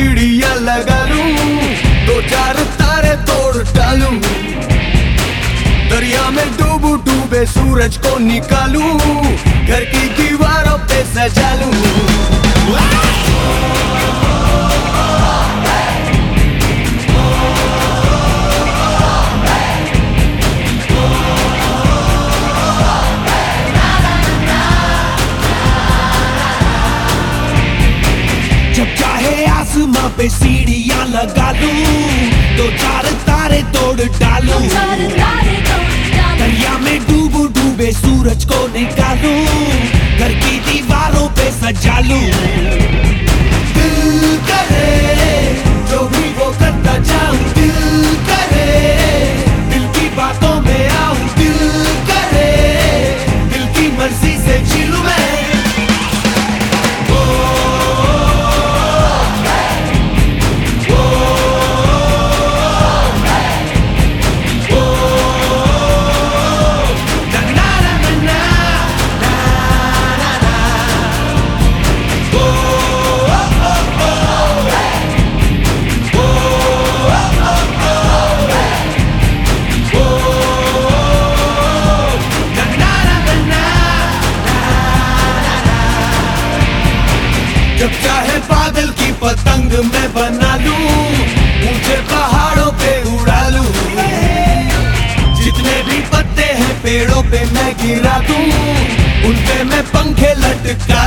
चिड़िया लगा लू दो चार तारे तोड़ डालू। दरिया में डूबू डूबे सूरज को निकालू, घर की दीवारों पे सजा लू। जहाँ पे सीढ़ियाँ लगा लू। दो चार तारे तोड़ डालू। दरिया में डूबू डूबे सूरज को निकालू। घर की दीवारों पे सजा लू। जब चाहे बादल की पतंग मैं बना लू। मुझे पहाड़ों पे उड़ा लू। जितने भी पत्ते हैं पेड़ों पे मैं गिरा दू। उनपे मैं पंखे लटका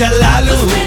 Jalalu